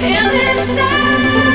In this silence